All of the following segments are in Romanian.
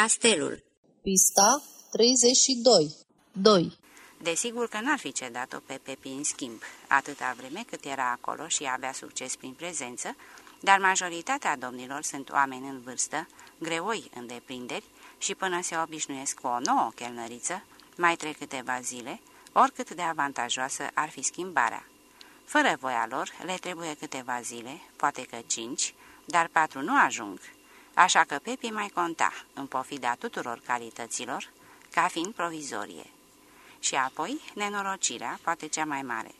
Castelul. Pista 32 2 Desigur că n-ar fi cedat-o pe Pepi în schimb, atâta vreme cât era acolo și avea succes prin prezență, dar majoritatea domnilor sunt oameni în vârstă, greoi în deprinderi și până se obișnuiesc cu o nouă chelnăriță, mai trec câteva zile, oricât de avantajoasă ar fi schimbarea. Fără voia lor, le trebuie câteva zile, poate că cinci, dar patru nu ajung, așa că Pepi mai conta, în pofida tuturor calităților, ca fiind provizorie. Și apoi, nenorocirea, poate cea mai mare.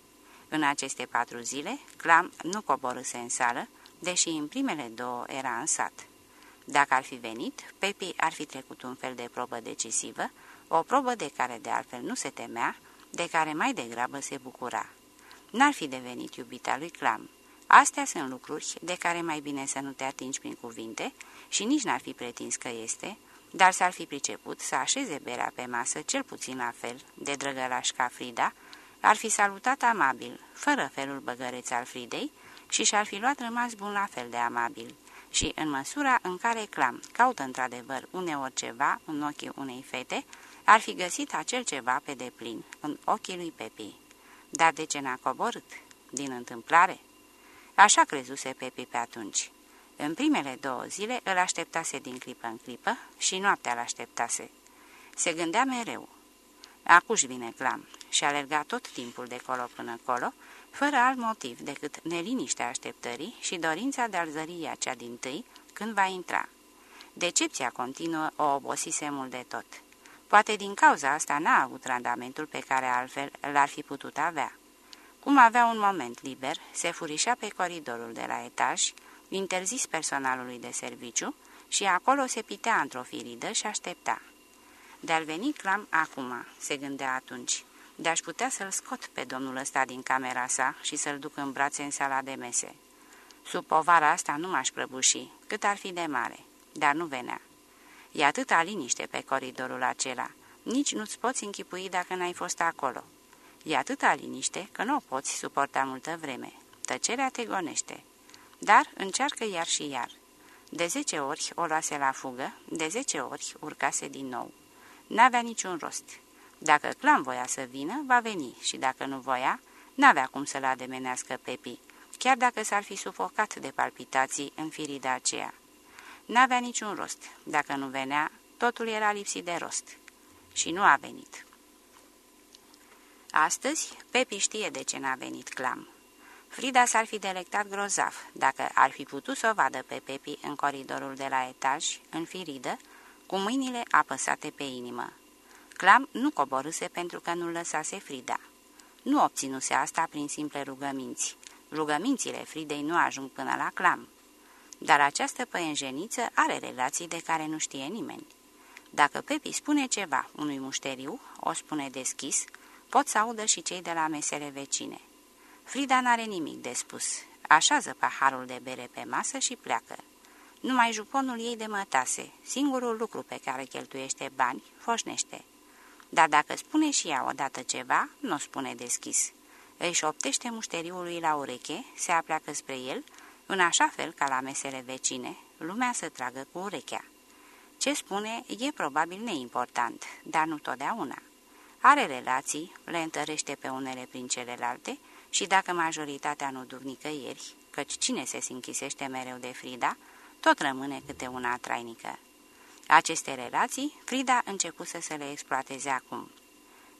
În aceste patru zile, Clam nu coborâse în sală, deși în primele două era în sat. Dacă ar fi venit, Pepi ar fi trecut un fel de probă decisivă, o probă de care de altfel nu se temea, de care mai degrabă se bucura. N-ar fi devenit iubita lui Clam. Astea sunt lucruri de care mai bine să nu te atingi prin cuvinte și nici n-ar fi pretins că este, dar s-ar fi priceput să așeze berea pe masă cel puțin la fel de drăgălaș ca Frida, ar fi salutat amabil, fără felul băgăreț al Fridei, și și-ar fi luat rămas bun la fel de amabil. Și în măsura în care Clam caută într-adevăr uneori ceva în ochii unei fete, ar fi găsit acel ceva pe deplin, în ochii lui Pepi. Dar de ce n-a coborât? Din întâmplare? Așa crezuse Pepi pe atunci. În primele două zile îl așteptase din clipă în clipă și noaptea îl așteptase. Se gândea mereu. Acuși vine Clam și alerga tot timpul de colo până colo, fără alt motiv decât neliniștea așteptării și dorința de a-l zări cea din tâi când va intra. Decepția continuă o obosise mult de tot. Poate din cauza asta n-a avut randamentul pe care altfel l-ar fi putut avea. Cum avea un moment liber, se furișa pe coridorul de la etaj, interzis personalului de serviciu, și acolo se pitea într-o firidă și aștepta. De-ar veni clam acum, se gândea atunci, de-aș putea să-l scot pe domnul ăsta din camera sa și să-l duc în brațe în sala de mese. Sub povara asta nu m-aș prăbuși, cât ar fi de mare, dar nu venea. E atâta liniște pe coridorul acela, nici nu-ți poți închipui dacă n-ai fost acolo. E atâta liniște că nu o poți suporta multă vreme. Tăcerea te gonește. Dar încearcă iar și iar. De zece ori o luase la fugă, de zece ori urcase din nou. N-avea niciun rost. Dacă Clam voia să vină, va veni și dacă nu voia, n-avea cum să-l ademenească Pepi, chiar dacă s-ar fi sufocat de palpitații în firida aceea. N-avea niciun rost. Dacă nu venea, totul era lipsit de rost. Și nu a venit. Astăzi, Pepi știe de ce n-a venit Clam. Frida s-ar fi delectat grozav dacă ar fi putut să o vadă pe Pepi în coridorul de la etaj, în firidă, cu mâinile apăsate pe inimă. Clam nu coborâse pentru că nu lăsase Frida. Nu obținuse asta prin simple rugăminți. Rugămințile Fridei nu ajung până la Clam. Dar această păienjeniță are relații de care nu știe nimeni. Dacă Pepi spune ceva unui mușteriu, o spune deschis, pot să audă și cei de la mesele vecine. Frida n-are nimic de spus. Așează paharul de bere pe masă și pleacă. Numai juponul ei de mătase, singurul lucru pe care cheltuiește bani, foșnește. Dar dacă spune și ea odată ceva, nu spune deschis. Își șoptește mușteriului la ureche, se apleacă spre el, în așa fel ca la mesele vecine, lumea să tragă cu urechea. Ce spune e probabil neimportant, dar nu totdeauna. Are relații, le întărește pe unele prin celelalte și dacă majoritatea nu duc nicăieri, căci cine se închisește mereu de Frida, tot rămâne câte una trainică. Aceste relații, Frida începuse să le exploateze acum.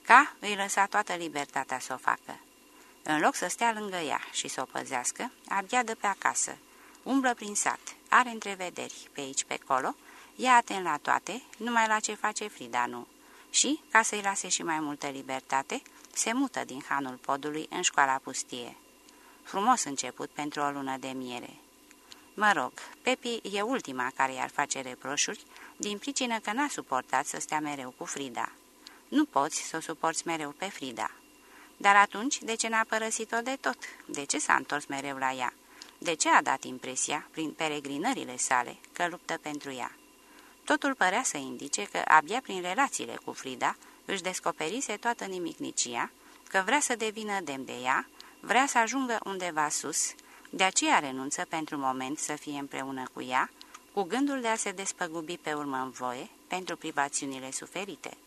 Ca îi lăsa toată libertatea să o facă. În loc să stea lângă ea și să o păzească, abia de pe acasă. Umblă prin sat, are întrevederi pe aici pe acolo, ia atent la toate, numai la ce face Frida nu. Și, ca să-i lase și mai multă libertate, se mută din hanul podului în școala pustie. Frumos început pentru o lună de miere. Mă rog, Pepi e ultima care i-ar face reproșuri, din pricină că n-a suportat să stea mereu cu Frida. Nu poți să o suporți mereu pe Frida. Dar atunci, de ce n-a părăsit-o de tot? De ce s-a întors mereu la ea? De ce a dat impresia, prin peregrinările sale, că luptă pentru ea? Totul părea să indice că, abia prin relațiile cu Frida, își descoperise toată nimicnicia, că vrea să devină demn de ea, vrea să ajungă undeva sus, de aceea renunță pentru moment să fie împreună cu ea, cu gândul de a se despăgubi pe urmă în voie pentru privațiunile suferite.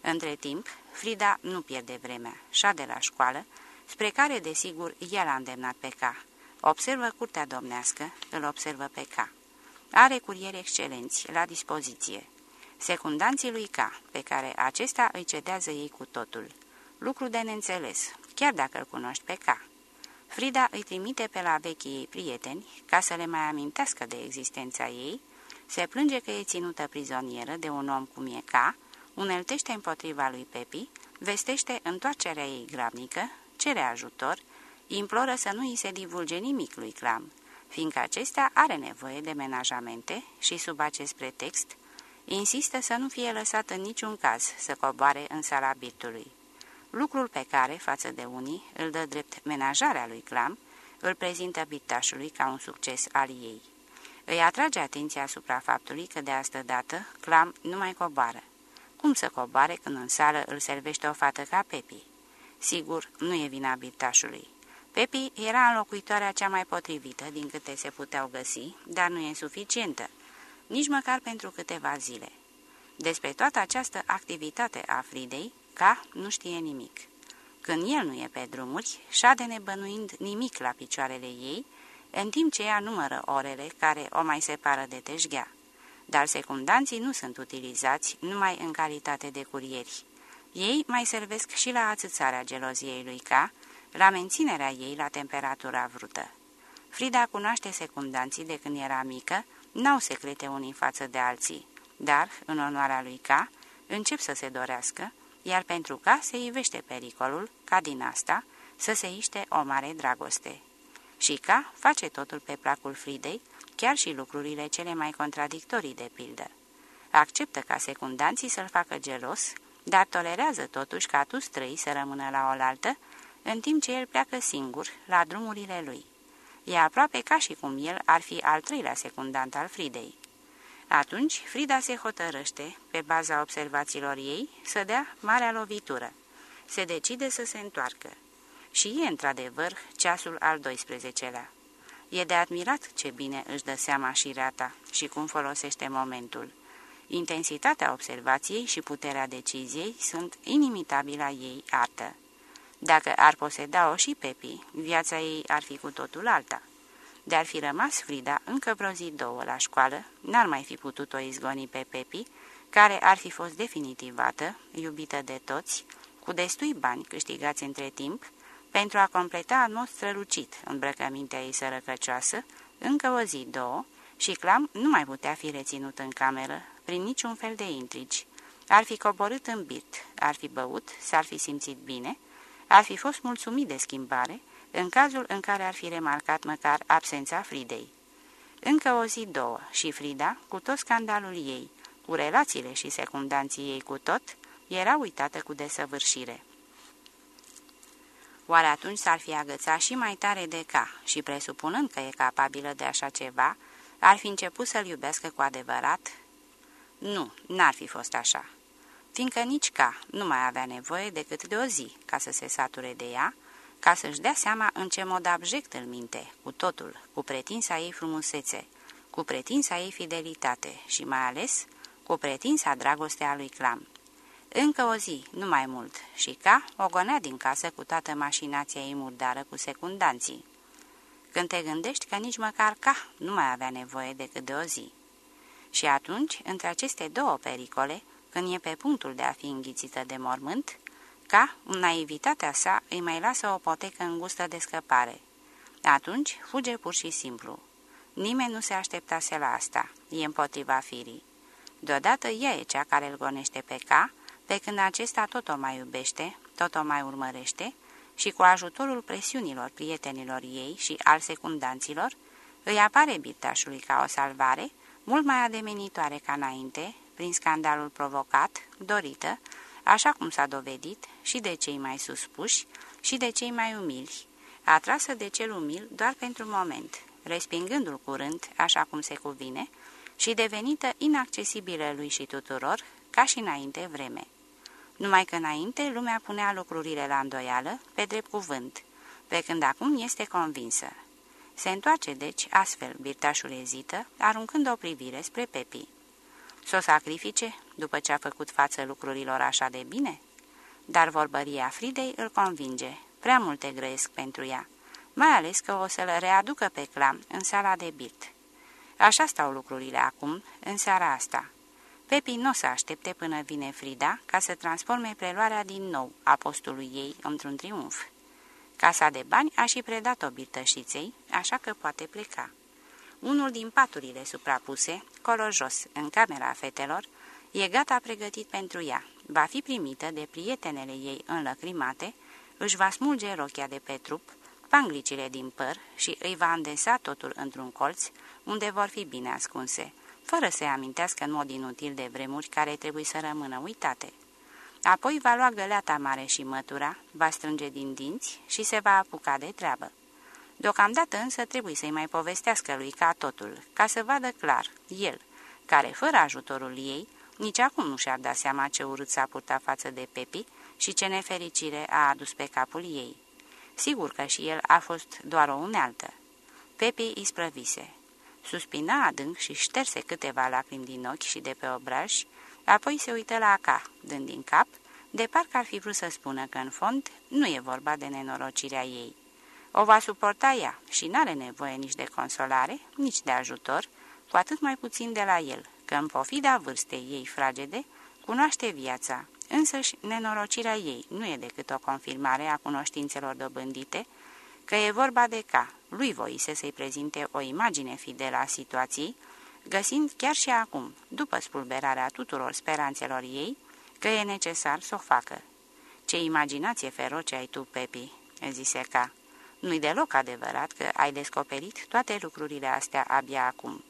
Între timp, Frida nu pierde vremea, șa de la școală, spre care, desigur, el a îndemnat pe ca. Observă curtea domnească, îl observă pe ca. Are curieri excelenți la dispoziție. Secundanții lui K, pe care acesta îi cedează ei cu totul. Lucru de neînțeles, chiar dacă îl cunoști pe K. Frida îi trimite pe la vechii ei prieteni ca să le mai amintească de existența ei, se plânge că e ținută prizonieră de un om cum e K, uneltește împotriva lui Pepi, vestește întoarcerea ei grabnică, cere ajutor, imploră să nu îi se divulge nimic lui Clam, fiindcă acesta are nevoie de menajamente și sub acest pretext insistă să nu fie lăsat în niciun caz să coboare în sala birtului. Lucrul pe care, față de unii, îl dă drept menajarea lui Clam, îl prezintă bitașului ca un succes al ei. Îi atrage atenția asupra faptului că de asta dată Clam nu mai coboară. Cum să coboare când în sală îl servește o fată ca Pepi? Sigur, nu e vina bitașului. Pepi era înlocuitoarea cea mai potrivită din câte se puteau găsi, dar nu e suficientă, nici măcar pentru câteva zile. Despre toată această activitate a Fridei, ca nu știe nimic. Când el nu e pe drumuri, șade nebănuind nimic la picioarele ei, în timp ce ea numără orele care o mai separă de teșghea. Dar secundanții nu sunt utilizați numai în calitate de curieri. Ei mai servesc și la atâțarea geloziei lui K, la menținerea ei la temperatura vrută. Frida cunoaște secundanții de când era mică, n-au secrete unii față de alții, dar, în onoarea lui K, încep să se dorească, iar pentru K se ivește pericolul, ca din asta, să se iște o mare dragoste. Și K face totul pe placul Fridei, chiar și lucrurile cele mai contradictorii de pildă. Acceptă ca secundanții să-l facă gelos, dar tolerează totuși ca tu trăi să rămână la oaltă, în timp ce el pleacă singur, la drumurile lui. E aproape ca și cum el ar fi al treilea secundant al Fridei. Atunci, Frida se hotărăște, pe baza observațiilor ei, să dea marea lovitură. Se decide să se întoarcă. Și e, într-adevăr, ceasul al 12-lea. E de admirat ce bine își dă seama și rata și cum folosește momentul. Intensitatea observației și puterea deciziei sunt inimitabila ei artă. Dacă ar poseda-o și Pepi, viața ei ar fi cu totul alta. De-ar fi rămas Frida încă vreo zi două la școală, n-ar mai fi putut-o izgoni pe Pepi, care ar fi fost definitivată, iubită de toți, cu destui bani câștigați între timp, pentru a completa în mod strălucit îmbrăcămintea ei sărăcăcioasă, încă o zi, două, și Clam nu mai putea fi reținut în cameră, prin niciun fel de intrigi. Ar fi coborât în birt, ar fi băut, s-ar fi simțit bine, ar fi fost mulțumit de schimbare, în cazul în care ar fi remarcat măcar absența Fridei. Încă o zi, două, și Frida, cu tot scandalul ei, cu relațiile și secundanții ei cu tot, era uitată cu desăvârșire. Oare atunci s-ar fi agățat și mai tare de ca și, presupunând că e capabilă de așa ceva, ar fi început să-l iubească cu adevărat? Nu, n-ar fi fost așa. Fiindcă nici ca nu mai avea nevoie decât de o zi ca să se sature de ea, ca să-și dea seama în ce mod abject îl minte, cu totul, cu pretinsa ei frumusețe, cu pretinsa ei fidelitate și mai ales cu pretinsa dragostea lui Clam. Încă o zi, nu mai mult, și ca o gonea din casă cu toată mașinația ei murdară cu secundanții. Când te gândești că nici măcar ca nu mai avea nevoie decât de o zi. Și atunci, între aceste două pericole, când e pe punctul de a fi înghițită de mormânt, ca, în naivitatea sa, îi mai lasă o potecă îngustă de scăpare. Atunci fuge pur și simplu. Nimeni nu se așteptase la asta, e împotriva firii. Deodată ea e cea care îl gonește pe ca, pe când acesta tot o mai iubește, tot o mai urmărește și cu ajutorul presiunilor prietenilor ei și al secundanților, îi apare birtașului ca o salvare, mult mai ademenitoare ca înainte, prin scandalul provocat, dorită, așa cum s-a dovedit, și de cei mai suspuși și de cei mai umili, atrasă de cel umil doar pentru moment, respingându-l curând, așa cum se cuvine, și devenită inaccesibilă lui și tuturor, ca și înainte vreme. Numai că înainte lumea punea lucrurile la îndoială, pe drept cuvânt, pe când acum este convinsă. Se întoarce deci, astfel, birtașul ezită, aruncând o privire spre Pepi. S-o sacrifice, după ce a făcut față lucrurilor așa de bine? Dar vorbăria Fridei îl convinge. Prea multe grăiesc pentru ea, mai ales că o să-l readucă pe clam în sala de birt. Așa stau lucrurile acum, în seara asta. Pepi nu o să aștepte până vine Frida ca să transforme preluarea din nou a postului ei într-un triumf. Casa de bani a și predat-o birtășiței, așa că poate pleca. Unul din paturile suprapuse, colo jos, în camera fetelor, e gata pregătit pentru ea. Va fi primită de prietenele ei înlăcrimate, își va smulge rochia de pe trup, panglicile din păr și îi va îndesa totul într-un colț, unde vor fi bine ascunse, fără să-i amintească în mod inutil de vremuri care trebuie să rămână uitate. Apoi va lua găleata mare și mătura, va strânge din dinți și se va apuca de treabă. Deocamdată însă trebuie să-i mai povestească lui ca totul, ca să vadă clar, el, care fără ajutorul ei, nici acum nu și-ar da seama ce urât s-a purtat față de Pepi și ce nefericire a adus pe capul ei. Sigur că și el a fost doar o unealtă. Pepi isprăvise. Suspina adânc și șterse câteva lacrimi din ochi și de pe obraj, apoi se uită la Aca, dând din cap, de parcă ar fi vrut să spună că, în fond, nu e vorba de nenorocirea ei. O va suporta ea și n-are nevoie nici de consolare, nici de ajutor, cu atât mai puțin de la el, că în pofida vârstei ei fragede, cunoaște viața, însăși nenorocirea ei nu e decât o confirmare a cunoștințelor dobândite, că e vorba de ca lui voise să-i prezinte o imagine fidelă a situației, găsind chiar și acum, după spulberarea tuturor speranțelor ei, că e necesar să o facă. Ce imaginație feroce ai tu, Pepi, zise ca. Nu-i deloc adevărat că ai descoperit toate lucrurile astea abia acum.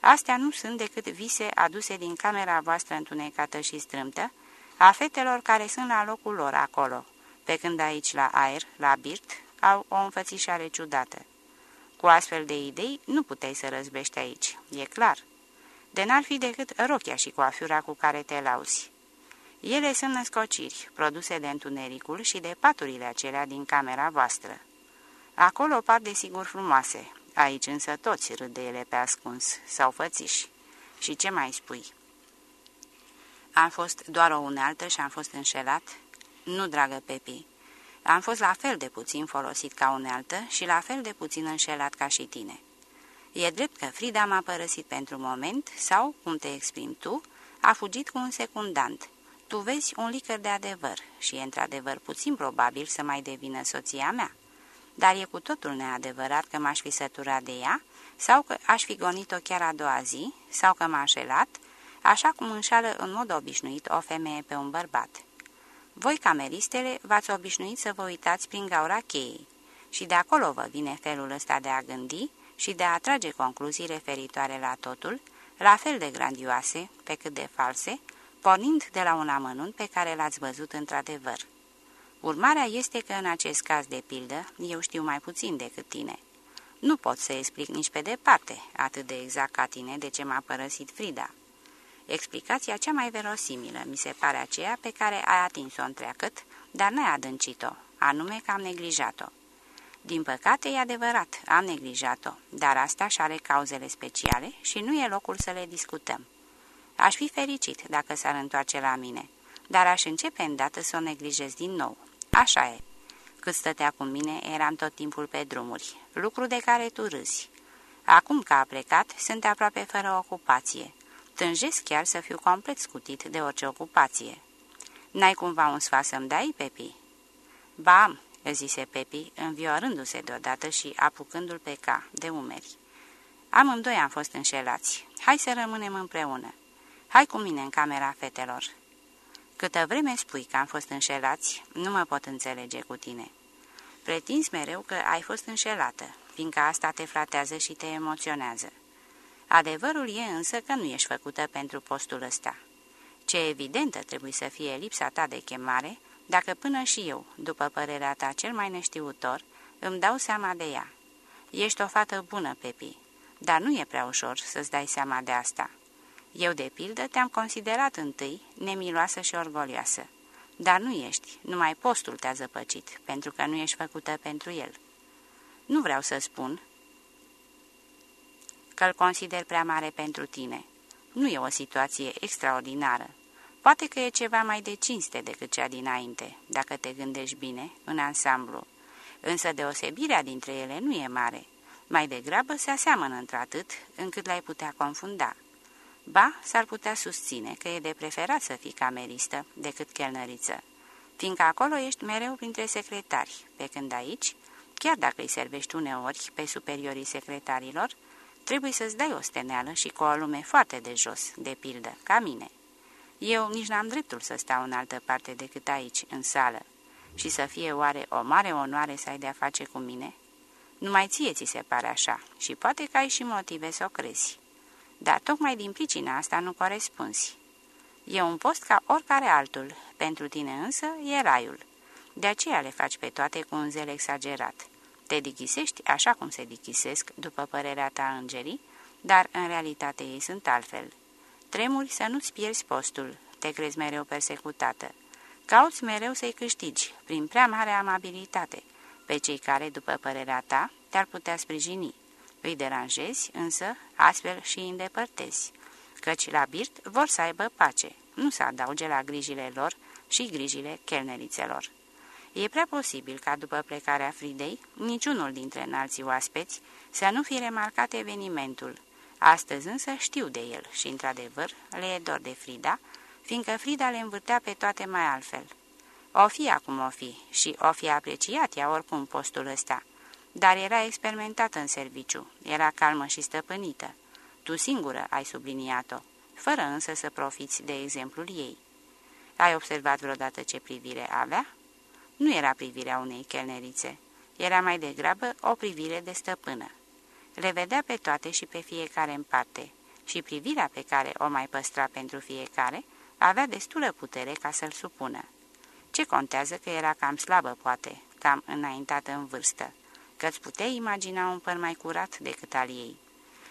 Astea nu sunt decât vise aduse din camera voastră întunecată și strâmtă, a fetelor care sunt la locul lor acolo, pe când aici la aer, la birt, au o înfățișare ciudată. Cu astfel de idei nu puteai să răzbești aici, e clar. De n-ar fi decât rochia și coafura cu care te lauzi. Ele sunt născociri, produse de întunericul și de paturile acelea din camera voastră. Acolo par de sigur frumoase, aici însă toți râd de ele pe ascuns, sau fățiși. Și ce mai spui? Am fost doar o unealtă și am fost înșelat? Nu, dragă Pepi. Am fost la fel de puțin folosit ca unealtă și la fel de puțin înșelat ca și tine. E drept că Frida m-a părăsit pentru moment sau, cum te exprimi tu, a fugit cu un secundant. Tu vezi un licăr de adevăr și e într-adevăr puțin probabil să mai devină soția mea. Dar e cu totul neadevărat că m-aș fi săturat de ea sau că aș fi gonit-o chiar a doua zi sau că m-a înșelat, așa cum înșală în mod obișnuit o femeie pe un bărbat. Voi, cameristele, v-ați obișnuit să vă uitați prin gaura cheii și de acolo vă vine felul ăsta de a gândi și de a trage concluzii referitoare la totul, la fel de grandioase, pe cât de false, pornind de la un amănunt pe care l-ați văzut într-adevăr. Urmarea este că în acest caz de pildă eu știu mai puțin decât tine. Nu pot să explic nici pe departe, atât de exact ca tine, de ce m-a părăsit Frida. Explicația cea mai verosimilă mi se pare aceea pe care ai atins-o întreagăt, dar n-ai adâncit-o, anume că am neglijat-o. Din păcate, e adevărat, am neglijat-o, dar asta și are cauzele speciale și nu e locul să le discutăm. Aș fi fericit dacă s-ar întoarce la mine, dar aș începe îndată să o neglijez din nou. Așa e. Cât stătea cu mine, eram tot timpul pe drumuri, lucru de care tu râzi. Acum că a plecat, sunt aproape fără ocupație. Tânjesc chiar să fiu complet scutit de orice ocupație. N-ai cumva un sfat să-mi dai, Pepi?" Ba am," zise Pepi, înviorându-se deodată și apucându-l pe ca, de umeri. Amândoi am fost înșelați. Hai să rămânem împreună. Hai cu mine în camera fetelor." Câtă vreme spui că am fost înșelați, nu mă pot înțelege cu tine. Pretinzi mereu că ai fost înșelată, fiindcă asta te fratează și te emoționează. Adevărul e însă că nu ești făcută pentru postul ăsta. Ce evidentă trebuie să fie lipsa ta de chemare, dacă până și eu, după părerea ta cel mai neștiutor, îmi dau seama de ea. Ești o fată bună, Pepi, dar nu e prea ușor să-ți dai seama de asta. Eu, de pildă, te-am considerat întâi nemiloasă și orgolioasă. Dar nu ești, numai postul te-a zăpăcit, pentru că nu ești făcută pentru el. Nu vreau să spun, că-l consider prea mare pentru tine. Nu e o situație extraordinară. Poate că e ceva mai de cinste decât cea dinainte, dacă te gândești bine, în ansamblu. Însă deosebirea dintre ele nu e mare. Mai degrabă se aseamănă într-atât încât l-ai putea confunda. Ba, s-ar putea susține că e de preferat să fii cameristă decât chelnăriță, fiindcă acolo ești mereu printre secretari, pe când aici, chiar dacă îi servești uneori pe superiorii secretarilor, trebuie să-ți dai o steneală și cu o lume foarte de jos, de pildă, ca mine. Eu nici n-am dreptul să stau în altă parte decât aici, în sală, și să fie oare o mare onoare să ai de-a face cu mine? Numai ție ți se pare așa și poate că ai și motive să o crezi. Dar tocmai din pricina asta nu corespunzi. E un post ca oricare altul, pentru tine însă e raiul. De aceea le faci pe toate cu un zel exagerat. Te dichisești așa cum se dichisesc, după părerea ta îngerii, dar în realitate ei sunt altfel. Tremuri să nu-ți pierzi postul, te crezi mereu persecutată. Cauți mereu să-i câștigi, prin prea mare amabilitate, pe cei care, după părerea ta, te-ar putea sprijini. Îi deranjezi, însă, astfel și îi îndepărtezi, căci la birt vor să aibă pace, nu să adauge la grijile lor și grijile chelnerițelor. E prea posibil ca după plecarea Fridei, niciunul dintre înalții oaspeți să nu fi remarcat evenimentul. Astăzi însă știu de el și, într-adevăr, le e dor de Frida, fiindcă Frida le învârtea pe toate mai altfel. O fi acum o fi și o fi apreciat ea oricum postul ăsta, dar era experimentată în serviciu, era calmă și stăpânită. Tu singură ai subliniat-o, fără însă să profiți de exemplul ei. Ai observat vreodată ce privire avea? Nu era privirea unei chelnerițe, era mai degrabă o privire de stăpână. Le vedea pe toate și pe fiecare în parte și privirea pe care o mai păstra pentru fiecare avea destulă putere ca să-l supună. Ce contează că era cam slabă, poate, cam înaintată în vârstă, că-ți puteai imagina un păr mai curat decât al ei.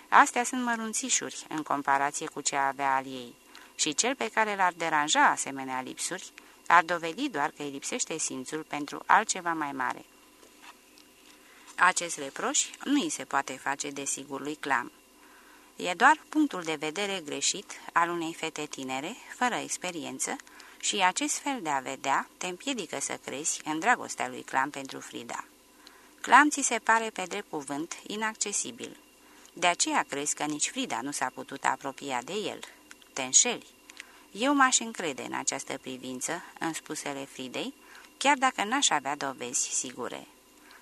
Astea sunt mărunțișuri în comparație cu ce avea al ei și cel pe care l-ar deranja asemenea lipsuri ar dovedi doar că îi lipsește simțul pentru altceva mai mare. Acest reproș nu îi se poate face de sigur lui Clam. E doar punctul de vedere greșit al unei fete tinere, fără experiență, și acest fel de a vedea te împiedică să crezi în dragostea lui Clam pentru Frida. Clam ți se pare pe drept cuvânt inaccesibil. De aceea crezi că nici Frida nu s-a putut apropia de el. Te înșeli. Eu m-aș încrede în această privință, în spusele Fridei, chiar dacă n-aș avea dovezi sigure.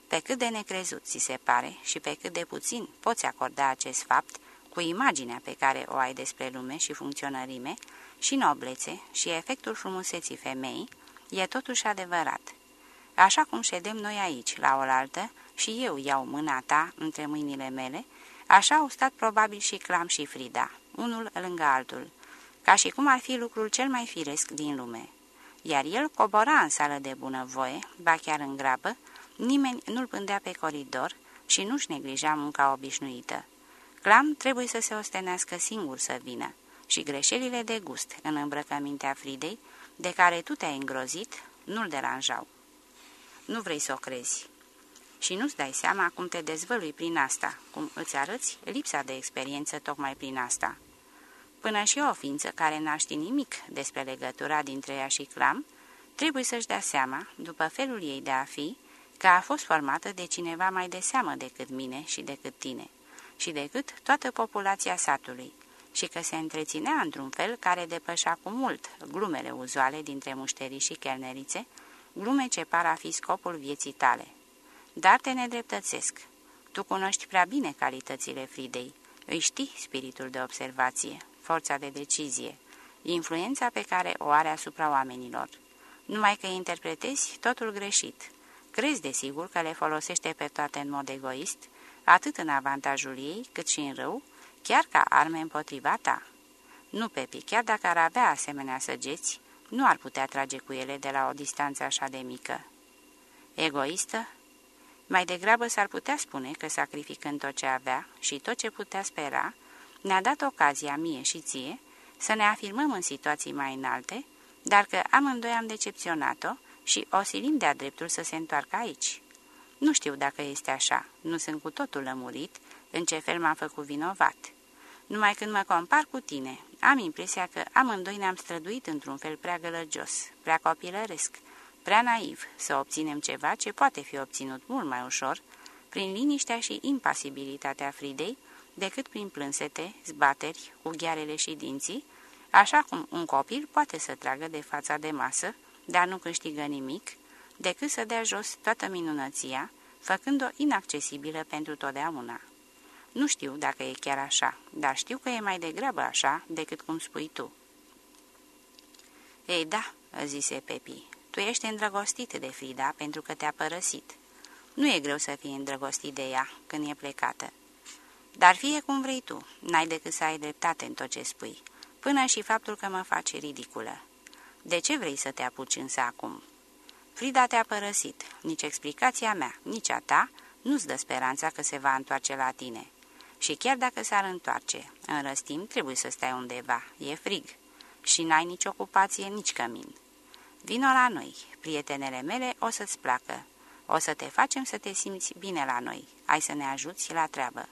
Pe cât de necrezut ți se pare și pe cât de puțin poți acorda acest fapt cu imaginea pe care o ai despre lume și funcționărime, și noblețe și efectul frumuseții femeii, e totuși adevărat. Așa cum ședem noi aici, la oaltă, și eu iau mâna ta între mâinile mele, așa au stat probabil și Clam și Frida, unul lângă altul, ca și cum ar fi lucrul cel mai firesc din lume. Iar el cobora în sală de bunăvoie, ba chiar în grabă, nimeni nu-l pândea pe coridor și nu-și neglija munca obișnuită. Clam trebuie să se ostenească singur să vină și greșelile de gust în îmbrăcămintea Fridei, de care tu te-ai îngrozit, nu-l deranjau. Nu vrei să o crezi. Și nu-ți dai seama cum te dezvălui prin asta, cum îți arăți lipsa de experiență tocmai prin asta. Până și o ființă care n-a ști nimic despre legătura dintre ea și clam, trebuie să-și dea seama, după felul ei de a fi, că a fost formată de cineva mai de seamă decât mine și decât tine, și decât toată populația satului, și că se întreținea într-un fel care depășea cu mult glumele uzuale dintre mușterii și chelnerițe, glume ce par a fi scopul vieții tale. Dar te nedreptățesc. Tu cunoști prea bine calitățile Fridei, îi știi spiritul de observație, forța de decizie, influența pe care o are asupra oamenilor. Numai că interpretezi totul greșit. Crezi desigur că le folosește pe toate în mod egoist, atât în avantajul ei, cât și în rău, chiar ca arme împotriva ta. Nu, Pepi, chiar dacă ar avea asemenea săgeți, nu ar putea trage cu ele de la o distanță așa de mică. Egoistă? Mai degrabă s-ar putea spune că, sacrificând tot ce avea și tot ce putea spera, ne-a dat ocazia mie și ție să ne afirmăm în situații mai înalte, dar că amândoi am decepționat-o și o silim de-a dreptul să se întoarcă aici. Nu știu dacă este așa, nu sunt cu totul lămurit în ce fel m-am făcut vinovat. Numai când mă compar cu tine, am impresia că amândoi ne-am străduit într-un fel prea gălăgios, prea copilăresc, prea naiv să obținem ceva ce poate fi obținut mult mai ușor, prin liniștea și impasibilitatea Fridei, decât prin plânsete, zbateri, ughiarele și dinții, așa cum un copil poate să tragă de fața de masă, dar nu câștigă nimic, decât să dea jos toată minunăția, făcând-o inaccesibilă pentru totdeauna. Nu știu dacă e chiar așa, dar știu că e mai degrabă așa decât cum spui tu. Ei da, zise Pepi, tu ești îndrăgostit de Frida pentru că te-a părăsit. Nu e greu să fii îndrăgostit de ea când e plecată. Dar fie cum vrei tu, n-ai decât să ai dreptate în tot ce spui, până și faptul că mă face ridiculă. De ce vrei să te apuci însă acum? Frida te-a părăsit, nici explicația mea, nici a ta, nu-ți dă speranța că se va întoarce la tine. Și chiar dacă s-ar întoarce, în răstim trebuie să stai undeva, e frig. Și n-ai nici ocupație, nici cămin. Vino la noi, prietenele mele o să-ți placă. O să te facem să te simți bine la noi, ai să ne ajuți la treabă.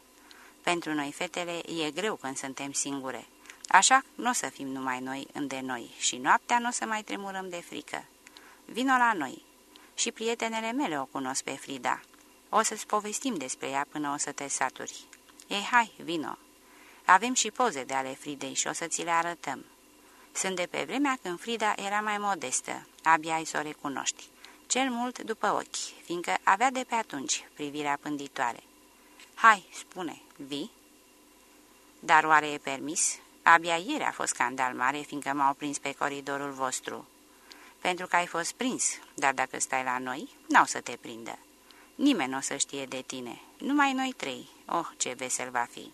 Pentru noi, fetele, e greu când suntem singure. Așa nu o să fim numai noi înde noi și noaptea nu o să mai tremurăm de frică. Vino la noi. Și prietenele mele o cunosc pe Frida. O să-ți povestim despre ea până o să te saturi. Ei, hai, vino! Avem și poze de ale Fridei și o să ți le arătăm. Sunt de pe vremea când Frida era mai modestă, abia ai să o recunoști. Cel mult după ochi, fiindcă avea de pe atunci privirea pânditoare. Hai, spune, vii? Dar oare e permis? Abia ieri a fost scandal mare, fiindcă m-au prins pe coridorul vostru. Pentru că ai fost prins, dar dacă stai la noi, n-au să te prindă. Nimeni nu o să știe de tine, numai noi trei. Oh, ce vesel va fi!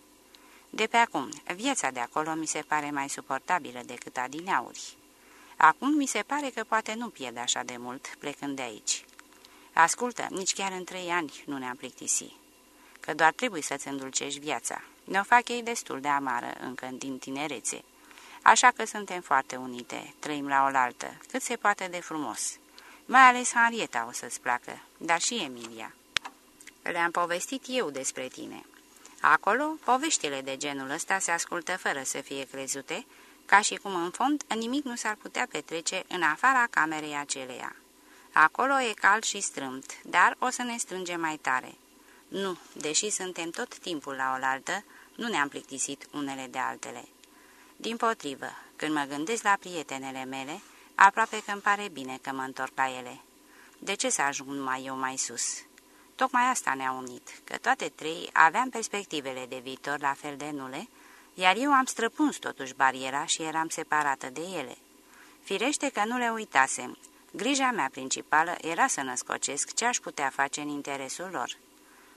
De pe acum, viața de acolo mi se pare mai suportabilă decât a din auri. Acum mi se pare că poate nu pierd așa de mult plecând de aici. Ascultă, nici chiar în trei ani nu ne-am plictisit. Că doar trebuie să-ți îndulcești viața. Ne-o fac ei destul de amară încă din tinerețe. Așa că suntem foarte unite, trăim la oaltă, cât se poate de frumos. Mai ales Henrieta o să-ți placă, dar și Emilia. Le-am povestit eu despre tine. Acolo, poveștile de genul ăsta se ascultă fără să fie crezute, ca și cum în fond nimic nu s-ar putea petrece în afara camerei aceleia. Acolo e cald și strâmt, dar o să ne strângem mai tare. Nu, deși suntem tot timpul la oaltă, nu ne-am plictisit unele de altele. Din potrivă, când mă gândesc la prietenele mele, aproape că îmi pare bine că mă întorc la ele. De ce să ajung numai eu mai sus? Tocmai asta ne-a unit, că toate trei aveam perspectivele de viitor la fel de nule, iar eu am străpuns totuși bariera și eram separată de ele. Firește că nu le uitasem. Grija mea principală era să născocesc ce aș putea face în interesul lor.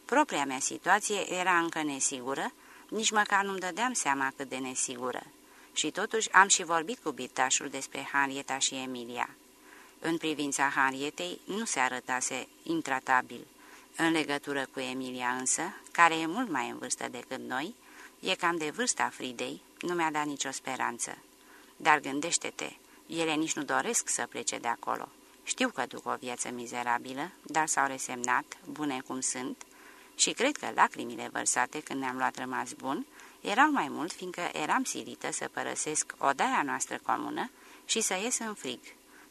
Propria mea situație era încă nesigură, nici măcar nu-mi dădeam seama cât de nesigură. Și totuși am și vorbit cu Birtașul despre Henrieta și Emilia. În privința Henrietei nu se arătase intratabil. În legătură cu Emilia însă, care e mult mai în vârstă decât noi, e cam de vârsta Fridei, nu mi-a dat nicio speranță. Dar gândește-te, ele nici nu doresc să plece de acolo. Știu că duc o viață mizerabilă, dar s-au resemnat, bune cum sunt, și cred că lacrimile vărsate când ne-am luat rămas bun erau mai mult fiindcă eram silită să părăsesc odaia noastră comună și să ies în frig.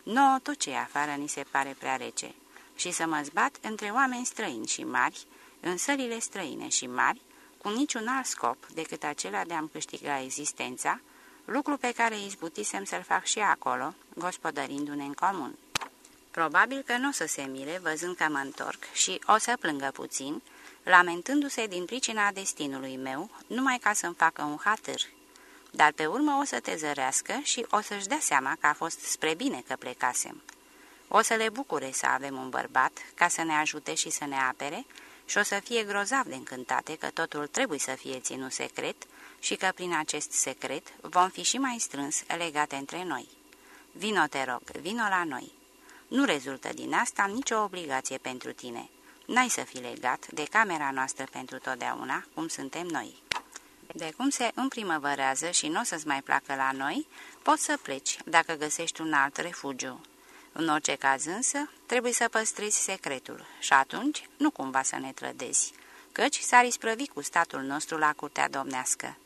Nouă tot ce e afară ni se pare prea rece și să mă zbat între oameni străini și mari, în sălile străine și mari, cu niciun alt scop decât acela de a-mi câștiga existența, lucru pe care izbutisem să-l fac și acolo, gospodărindu-ne în comun. Probabil că nu o să se mire văzând că mă întorc și o să plângă puțin, lamentându-se din pricina destinului meu, numai ca să-mi facă un hatâr. Dar pe urmă o să te zărească și o să-și dea seama că a fost spre bine că plecasem. O să le bucure să avem un bărbat ca să ne ajute și să ne apere și o să fie grozav de încântate că totul trebuie să fie ținut secret și că prin acest secret vom fi și mai strâns legate între noi. Vino, te rog, vino la noi. Nu rezultă din asta nicio obligație pentru tine. N-ai să fii legat de camera noastră pentru totdeauna, cum suntem noi. De cum se împrimăvărează și nu o să-ți mai placă la noi, poți să pleci dacă găsești un alt refugiu. În orice caz însă, trebuie să păstrezi secretul și atunci nu cumva să ne trădezi. căci s-ar isprăvi cu statul nostru la curtea domnească.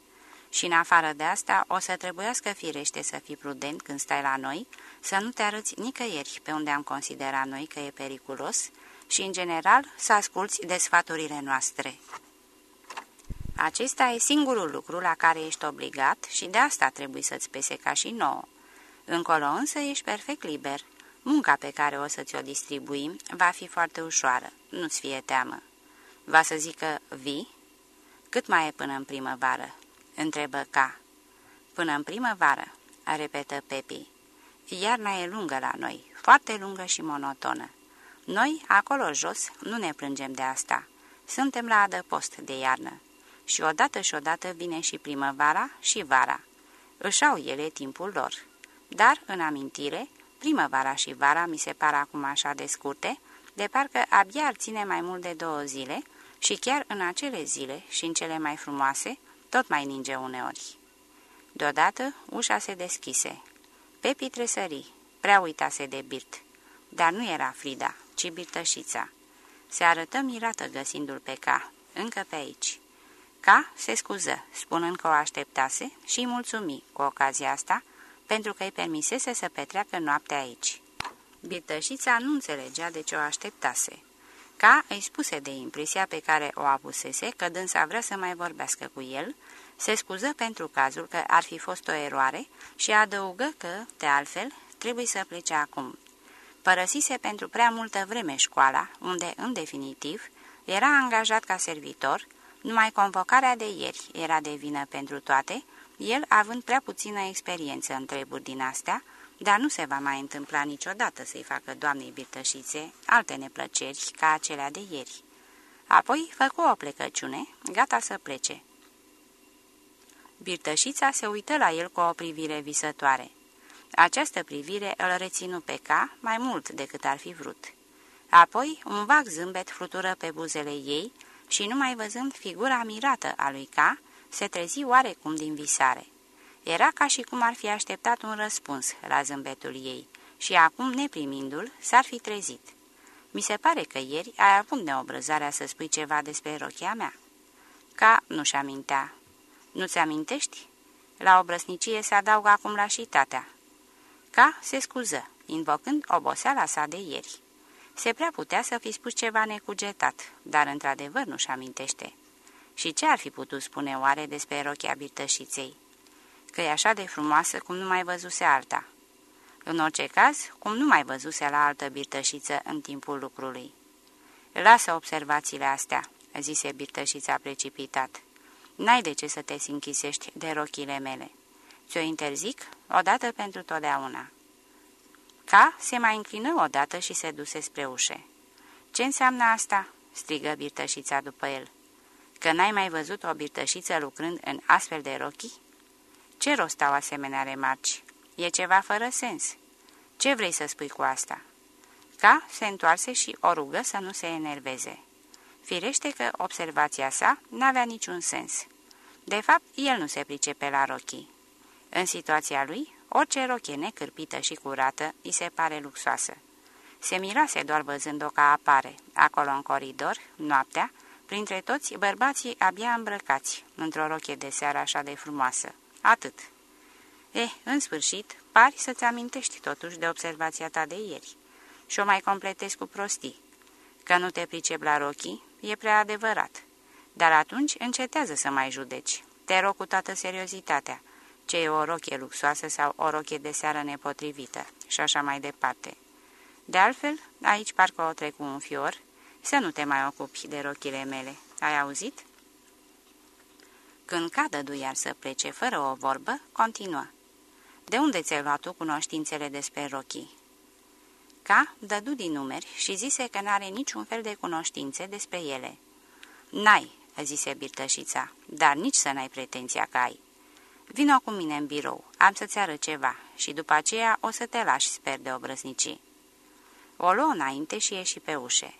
Și în afară de asta, o să trebuiască firește să fii prudent când stai la noi, să nu te arăți nicăieri pe unde am considerat noi că e periculos și, în general, să asculți de sfaturile noastre. Acesta e singurul lucru la care ești obligat și de asta trebuie să-ți pese ca și nouă. Încolo însă ești perfect liber. Munca pe care o să ți-o distribuim va fi foarte ușoară, nu-ți fie teamă. Va să zică, vii? Cât mai e până în primăvară? Întrebă ca. Până în primăvară, repetă Pepi. Iarna e lungă la noi, foarte lungă și monotonă. Noi, acolo jos, nu ne plângem de asta. Suntem la adăpost de iarnă. Și odată și odată vine și primăvara și vara. Își au ele timpul lor. Dar, în amintire, primăvara și vara mi se par acum așa de scurte, de parcă abia ar ține mai mult de două zile și chiar în acele zile și în cele mai frumoase, tot mai ninge uneori. Deodată ușa se deschise. Pepi tresări, prea uitase de birt. Dar nu era Frida, ci birtășița. Se arătă mirată găsindu-l pe ca, încă pe aici. Ca se scuză, spunând că o așteptase și îi mulțumi cu ocazia asta, pentru că îi permisese să petreacă noaptea aici. Birtășița nu înțelegea de ce o așteptase. Ca îi spuse de impresia pe care o avusese că dânsa vrea să mai vorbească cu el, se scuză pentru cazul că ar fi fost o eroare și adăugă că, de altfel, trebuie să plece acum. Părăsise pentru prea multă vreme școala, unde, în definitiv, era angajat ca servitor, numai convocarea de ieri era de vină pentru toate, el având prea puțină experiență în treburi din astea, dar nu se va mai întâmpla niciodată să-i facă doamnei Birtășițe alte neplăceri ca acelea de ieri. Apoi făcu o plecăciune, gata să plece. Birtășița se uită la el cu o privire visătoare. Această privire îl reținu pe ca mai mult decât ar fi vrut. Apoi un vag zâmbet flutură pe buzele ei și, numai văzând figura mirată a lui Ca, se trezi oarecum din visare. Era ca și cum ar fi așteptat un răspuns la zâmbetul ei și acum, neprimindu-l, s-ar fi trezit. Mi se pare că ieri ai avut neobrăzarea să spui ceva despre rochia mea. Ca nu-și amintea. Nu-ți amintești? La obrăsnicie se adaugă acum lașitatea. Ca se scuză, invocând oboseala sa de ieri. Se prea putea să fi spus ceva necugetat, dar într-adevăr nu-și amintește. Și ce ar fi putut spune oare despre rochia birtășiței? Că e așa de frumoasă cum nu mai văzuse alta. În orice caz, cum nu mai văzuse la altă birtășiță în timpul lucrului. Lasă observațiile astea, zise birtășița precipitat. N-ai de ce să te sinchisești de rochile mele. Ți-o interzic odată pentru totdeauna. Ca se mai înclină odată și se duse spre ușe. Ce înseamnă asta?" strigă birtășița după el. Că n-ai mai văzut o birtășiță lucrând în astfel de rochii? Ce rost au asemenea remarci? E ceva fără sens. Ce vrei să spui cu asta?" Ca se întoarse și o rugă să nu se enerveze. Firește că observația sa n-avea niciun sens. De fapt, el nu se pricepe la rochii. În situația lui, orice rochie necârpită și curată îi se pare luxoasă. Se mirase doar văzând-o ca apare, acolo în coridor, noaptea, printre toți bărbații abia îmbrăcați, într-o rochie de seară așa de frumoasă. Atât. Eh, în sfârșit, pari să-ți amintești totuși de observația ta de ieri. Și o mai completezi cu prostii. Că nu te pricep la rochii, e prea adevărat. Dar atunci încetează să mai judeci. Te rog cu toată seriozitatea ce e o rochie luxoasă sau o rochie de seară nepotrivită și așa mai departe. De altfel, aici parcă o trec cu un fior, să nu te mai ocupi de rochile mele. Ai auzit? Când cadă iar să plece fără o vorbă, continuă. De unde ți-ai luat tu cunoștințele despre rochii? Ca dădu din numeri și zise că n-are niciun fel de cunoștințe despre ele. N-ai, zise birtășița, dar nici să n-ai pretenția că ai. Vino cu mine în birou, am să-ți arăt ceva și după aceea o să te lași, sper, de obrăznicii. O luă înainte și ieși pe ușe.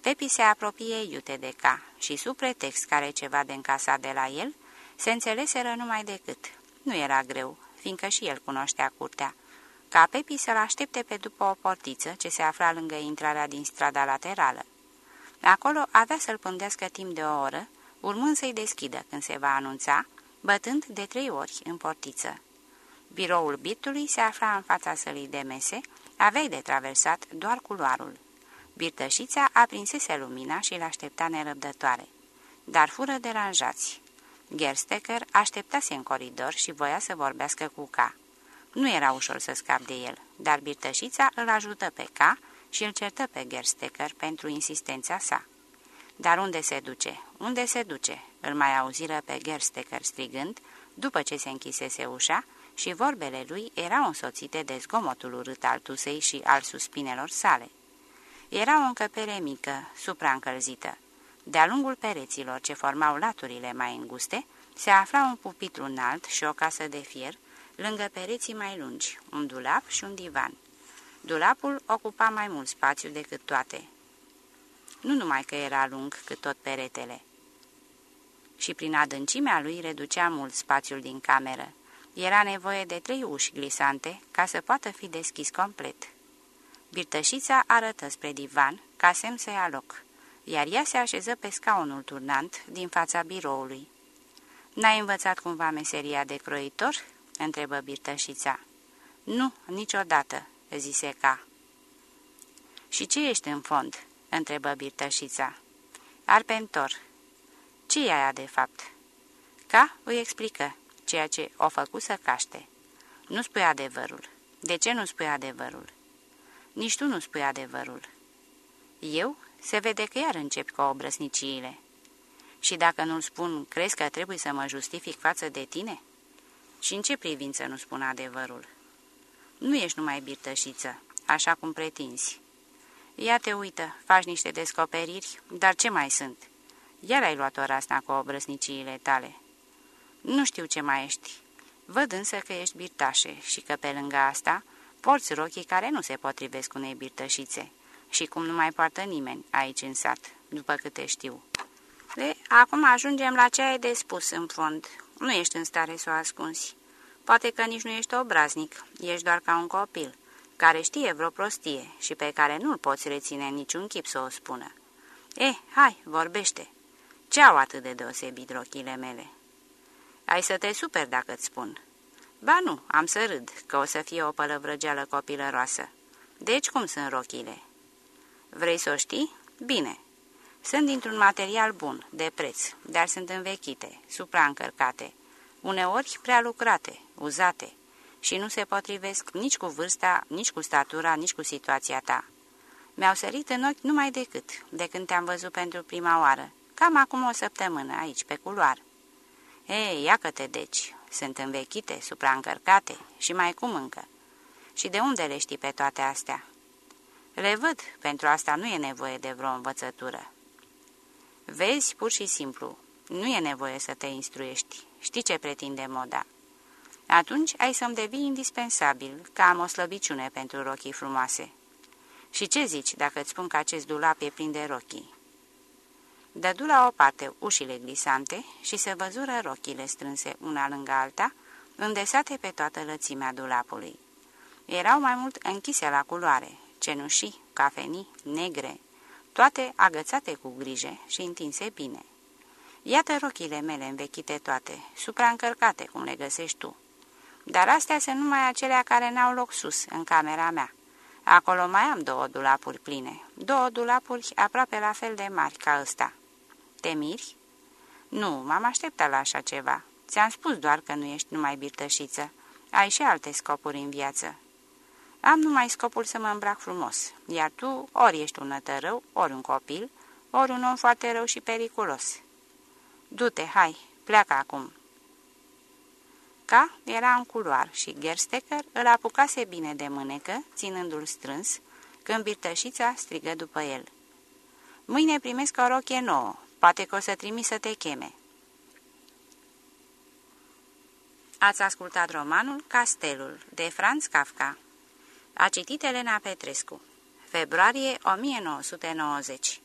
Pepi se apropie iute de ca și sub pretext care ceva de încasa de la el, se înțeleseră numai decât. Nu era greu, fiindcă și el cunoștea curtea. Ca Pepi să-l aștepte pe după o portiță ce se afla lângă intrarea din strada laterală. Acolo avea să-l pândească timp de o oră, urmând să-i deschidă când se va anunța, bătând de trei ori în portiță. Biroul bitului se afla în fața sălii de mese, aveai de traversat doar culoarul. Birtășița aprinsese lumina și l-aștepta nerăbdătoare. Dar fură deranjați. Gerstecker așteptase în coridor și voia să vorbească cu K. Nu era ușor să scap de el, dar Birtășița îl ajută pe K și îl certă pe Gerstecker pentru insistența sa. Dar unde se duce? Unde se duce?" îl mai auziră pe Gerstecker strigând, după ce se închisese ușa, și vorbele lui erau însoțite de zgomotul urât al tusei și al suspinelor sale. Era o încăpere mică, supraîncălzită. De-a lungul pereților ce formau laturile mai înguste, se afla un pupitru înalt și o casă de fier, lângă pereții mai lungi, un dulap și un divan. Dulapul ocupa mai mult spațiu decât toate. Nu numai că era lung cât tot peretele. Și prin adâncimea lui reducea mult spațiul din cameră. Era nevoie de trei uși glisante ca să poată fi deschis complet. Birtășița arătă spre divan ca semn să ia loc, iar ea se așeză pe scaunul turnant din fața biroului. N-ai învățat cumva meseria de croitor?" întrebă Birtășița. Nu, niciodată," zise ca. Și ce ești în fond?" întrebă Birtășița. Arpentor. Ce e aia de fapt?" Ca îi explică ceea ce o făcut să caște. Nu spui adevărul. De ce nu spui adevărul? Nici tu nu spui adevărul. Eu? Se vede că iar încep cu obrăsniciile. Și dacă nu-l spun, crezi că trebuie să mă justific față de tine? Și în ce privință nu spun adevărul? Nu ești numai birtășiță, așa cum pretinzi. Ia te uită, faci niște descoperiri, dar ce mai sunt? Iar ai luat o rasna cu obrăsniciile tale. Nu știu ce mai ești. Văd însă că ești birtașe și că pe lângă asta porți rochii care nu se potrivesc unei birtășițe și cum nu mai poartă nimeni aici în sat, după câte știu. De, acum ajungem la ce ai de spus în fond. Nu ești în stare să o ascunzi. Poate că nici nu ești obraznic, ești doar ca un copil, care știe vreo prostie și pe care nu-l poți reține în niciun chip să o spună. Eh, hai, vorbește. Ce au atât de deosebit rochile mele? Ai să te super dacă îți spun. Ba nu, am să râd, că o să fie o pălăvrăgeală copilăroasă. Deci cum sunt rochile? Vrei să o știi? Bine. Sunt dintr-un material bun, de preț, dar sunt învechite, supraîncărcate, uneori prea lucrate, uzate și nu se potrivesc nici cu vârsta, nici cu statura, nici cu situația ta. Mi-au sărit în ochi numai decât, de când te-am văzut pentru prima oară, cam acum o săptămână, aici, pe culoar. Ei, iacă-te deci, sunt învechite, supraîncărcate și mai cum încă. Și de unde le știi pe toate astea? Le văd, pentru asta nu e nevoie de vreo învățătură. Vezi, pur și simplu, nu e nevoie să te instruiești, știi ce pretinde moda. Atunci ai să-mi devii indispensabil, că am o slăbiciune pentru rochii frumoase. Și ce zici dacă îți spun că acest dulap e plin de rochii? Dădu la o parte ușile glisante și se văzură rochile strânse una lângă alta, îndesate pe toată lățimea dulapului. Erau mai mult închise la culoare, cenușii, cafenii, negre, toate agățate cu grijă și întinse bine. Iată rochile mele învechite toate, supraîncărcate, cum le găsești tu. Dar astea sunt numai acelea care n-au loc sus, în camera mea. Acolo mai am două dulapuri pline, două dulapuri aproape la fel de mari ca ăsta. Te miri? Nu, m-am așteptat la așa ceva. Ți-am spus doar că nu ești numai birtășiță. Ai și alte scopuri în viață. Am numai scopul să mă îmbrac frumos, iar tu ori ești un nătărău, ori un copil, ori un om foarte rău și periculos. Du-te, hai, pleacă acum. Ca era în culoar și Gerstecker îl apucase bine de mânecă, ținându-l strâns, când birtășița strigă după el. Mâine primesc o rochie nouă, poate că o să trimis să te cheme. Ați ascultat romanul Castelul, de Franz Kafka. A citit Elena Petrescu. Februarie 1990